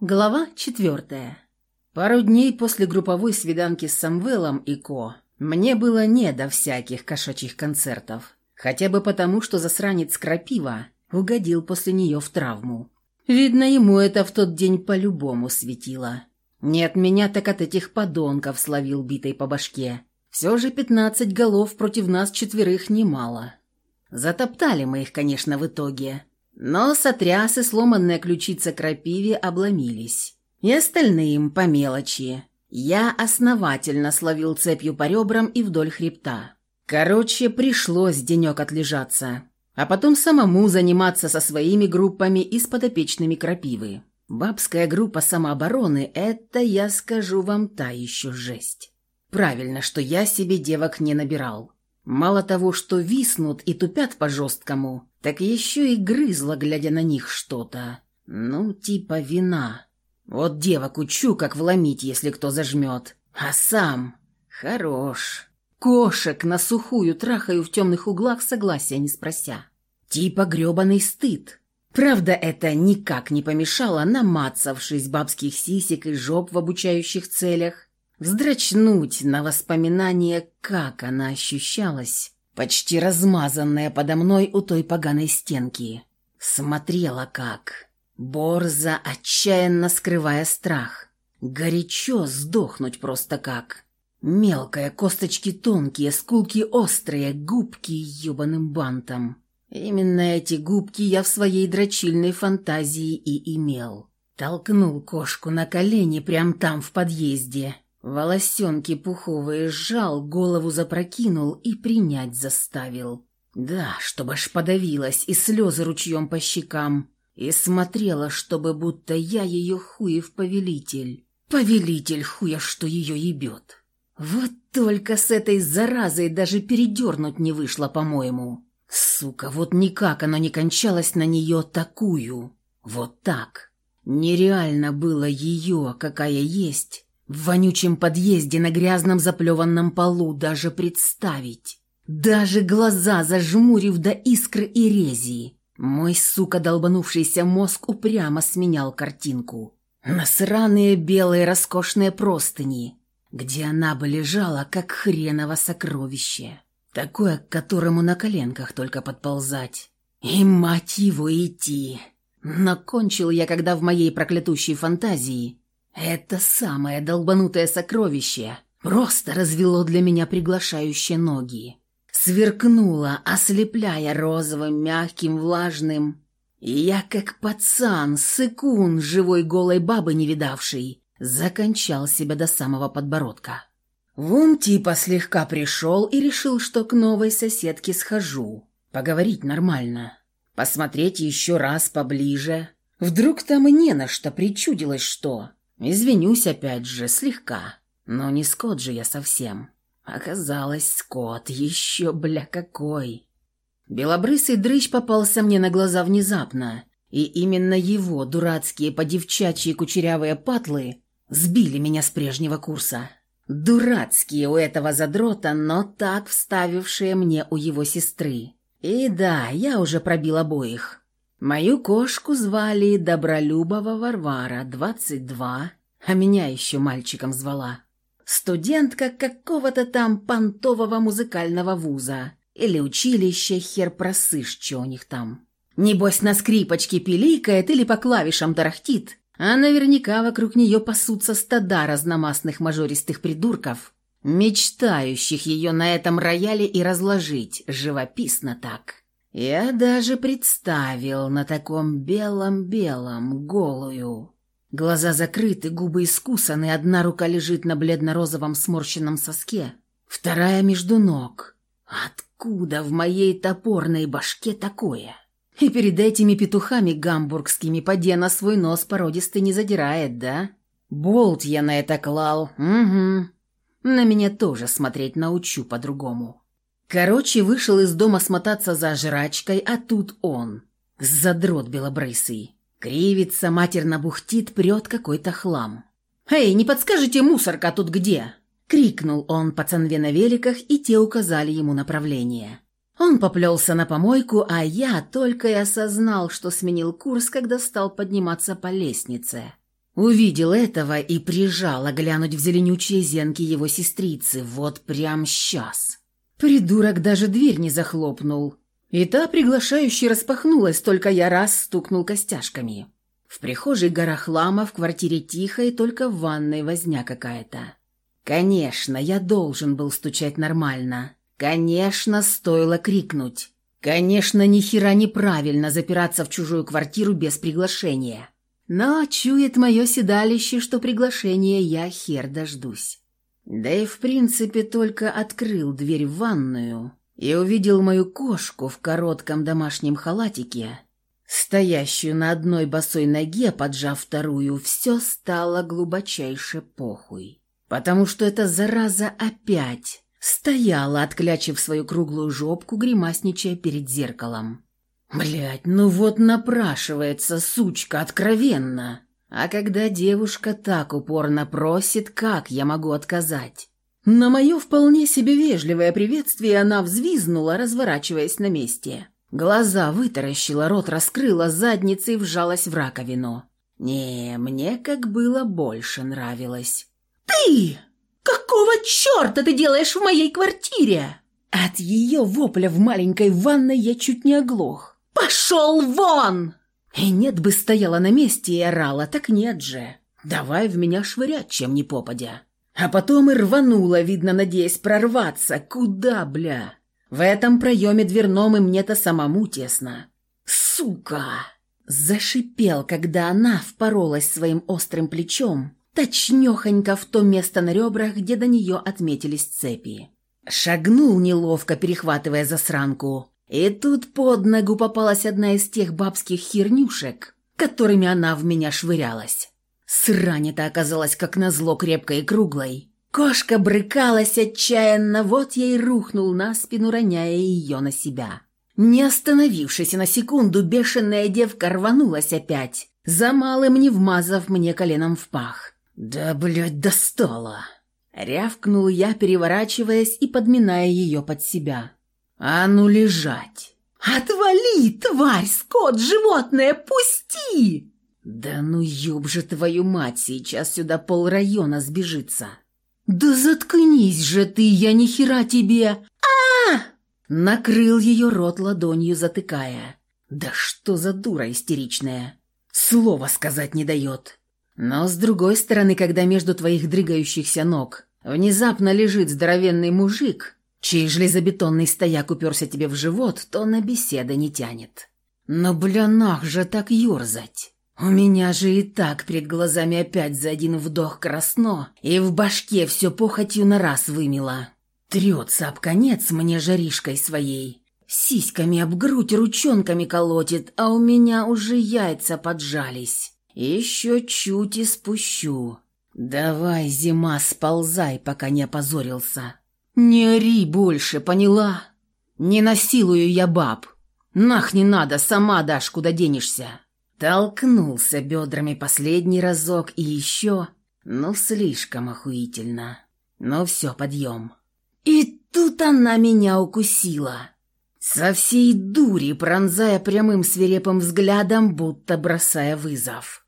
Глава четвертая. Пару дней после групповой свиданки с Самвелом и Ко мне было не до всяких кошачьих концертов. Хотя бы потому, что засранец Крапива угодил после нее в травму. Видно, ему это в тот день по-любому светило. Не от меня, так от этих подонков словил битой по башке. Все же пятнадцать голов против нас четверых немало. Затоптали мы их, конечно, в итоге. Но сотряс и сломанная ключица крапиве обломились. И остальным по мелочи. Я основательно словил цепью по ребрам и вдоль хребта. Короче, пришлось денек отлежаться. А потом самому заниматься со своими группами и с подопечными крапивы. Бабская группа самообороны – это, я скажу вам, та еще жесть. Правильно, что я себе девок не набирал. Мало того, что виснут и тупят по-жесткому, так еще и грызла, глядя на них что-то. Ну, типа вина. Вот девок учу, как вломить, если кто зажмет. А сам хорош. Кошек на сухую трахаю в темных углах, согласия не спрося. Типа гребаный стыд. Правда, это никак не помешало, намацавшись бабских сисек и жоп в обучающих целях, вздрачнуть на воспоминание, как она ощущалась, почти размазанная подо мной у той поганой стенки. Смотрела как. Борза, отчаянно скрывая страх. Горячо сдохнуть просто как. Мелкая, косточки тонкие, скулки острые, губки ебаным бантом. Именно эти губки я в своей дрочильной фантазии и имел. Толкнул кошку на колени прямо там в подъезде. Волосенки пуховые сжал, голову запрокинул и принять заставил. Да, чтобы аж подавилась, и слезы ручьем по щекам. И смотрела, чтобы будто я ее хуев повелитель. Повелитель хуя, что ее ебет. Вот только с этой заразой даже передернуть не вышло, по-моему. Сука, вот никак она не кончалась на нее такую. Вот так. Нереально было ее, какая есть, в вонючем подъезде на грязном заплеванном полу даже представить. Даже глаза зажмурив до искры и рези. Мой, сука, долбанувшийся мозг упрямо сменял картинку. Насраные белые роскошные простыни, где она бы лежала, как хреново сокровище. Такое, к которому на коленках только подползать. И мать его идти. Но кончил я, когда в моей проклятущей фантазии это самое долбанутое сокровище просто развело для меня приглашающие ноги. Сверкнуло, ослепляя розовым, мягким, влажным. И я, как пацан, сыкун, живой голой бабы не видавший, закончал себя до самого подбородка. В ум типа слегка пришел и решил, что к новой соседке схожу. Поговорить нормально. Посмотреть еще раз поближе. Вдруг там и не на что причудилось что. Извинюсь опять же, слегка. Но не скот же я совсем. Оказалось, скот. Еще, бля, какой. Белобрысый дрыщ попался мне на глаза внезапно. И именно его дурацкие подевчачьи кучерявые патлы сбили меня с прежнего курса. Дурацкие у этого задрота, но так вставившие мне у его сестры. И да, я уже пробил обоих. Мою кошку звали Добролюбова Варвара, 22, а меня еще мальчиком звала. Студентка какого-то там понтового музыкального вуза или училища, хер просышь, что у них там. Небось на скрипочке пиликает или по клавишам тарахтит, а наверняка вокруг нее пасутся стада разномастных мажористых придурков, мечтающих ее на этом рояле и разложить, живописно так. Я даже представил на таком белом-белом, голую. Глаза закрыты, губы искусаны, одна рука лежит на бледно-розовом сморщенном соске, вторая между ног. Откуда в моей топорной башке такое? И перед этими петухами гамбургскими поди на свой нос породистый не задирает, да? Болт я на это клал, угу. На меня тоже смотреть научу по-другому. Короче, вышел из дома смотаться за жрачкой, а тут он. Задрот белобрысый. Кривится, матерно бухтит, прет какой-то хлам. «Эй, не подскажете, мусорка тут где?» Крикнул он пацанве на великах, и те указали ему направление. Он поплелся на помойку, а я только и осознал, что сменил курс, когда стал подниматься по лестнице. Увидел этого и прижала глянуть в зеленючие зенки его сестрицы. Вот прям сейчас. Придурок даже дверь не захлопнул. И та приглашающе распахнулась, только я раз стукнул костяшками. В прихожей гора хлама, в квартире тихо, и только в ванной возня какая-то. Конечно, я должен был стучать нормально. Конечно, стоило крикнуть. Конечно, ни хера неправильно запираться в чужую квартиру без приглашения. Но чует мое седалище, что приглашения я хер дождусь. Да и в принципе только открыл дверь в ванную и увидел мою кошку в коротком домашнем халатике, стоящую на одной босой ноге, поджав вторую, все стало глубочайше похуй. Потому что эта зараза опять стояла, отклячив свою круглую жопку, гримасничая перед зеркалом. Блять, ну вот напрашивается, сучка, откровенно. А когда девушка так упорно просит, как я могу отказать? На мое вполне себе вежливое приветствие она взвизнула, разворачиваясь на месте. Глаза вытаращила, рот раскрыла, задницей вжалась в раковину. Не, мне как было больше нравилось. «Ты! Какого черта ты делаешь в моей квартире?» От ее вопля в маленькой ванной я чуть не оглох. «Пошел вон!» И нет бы стояла на месте и орала, так нет же. Давай в меня швырять, чем не попадя. А потом и рванула, видно, надеясь прорваться. Куда, бля? В этом проеме дверном и мне-то самому тесно. Сука! Зашипел, когда она впоролась своим острым плечом, точнёхонько в то место на ребрах, где до нее отметились цепи. Шагнул неловко, перехватывая засранку, и тут под ногу попалась одна из тех бабских хернюшек, которыми она в меня швырялась. Срань-то оказалась как назло крепкой и круглой. Кошка брыкалась отчаянно, вот я и рухнул на спину, роняя ее на себя. Не остановившись на секунду, бешеная девка рванулась опять, за малым не вмазав мне коленом в пах. «Да, блядь, достала!» Рявкнул я, переворачиваясь и подминая ее под себя. «А ну лежать!» «Отвали, тварь, скот, животное, пусти!» «Да ну ёб же твою мать, сейчас сюда полрайона сбежится!» «Да заткнись же ты, я ни хера тебе!» а, Накрыл ее рот ладонью, затыкая. «Да что за дура истеричная!» Слова сказать не дает. Но с другой стороны, когда между твоих дрыгающихся ног внезапно лежит здоровенный мужик, чей железобетонный стояк уперся тебе в живот, то на беседы не тянет. Но, бля, нах же так ерзать. У меня же и так перед глазами опять за один вдох красно, и в башке все похотью на раз вымело. Трется об конец мне жаришкой своей. Сиськами об грудь ручонками колотит, а у меня уже яйца поджались. Еще чуть и спущу. Давай, зима, сползай, пока не опозорился. «Не ори больше, поняла? Не насилую я баб. Нах не надо, сама дашь, куда денешься». Толкнулся бедрами последний разок и еще, ну, слишком охуительно. Ну все, подъем. И тут она меня укусила. Со всей дури, пронзая прямым свирепым взглядом, будто бросая вызов.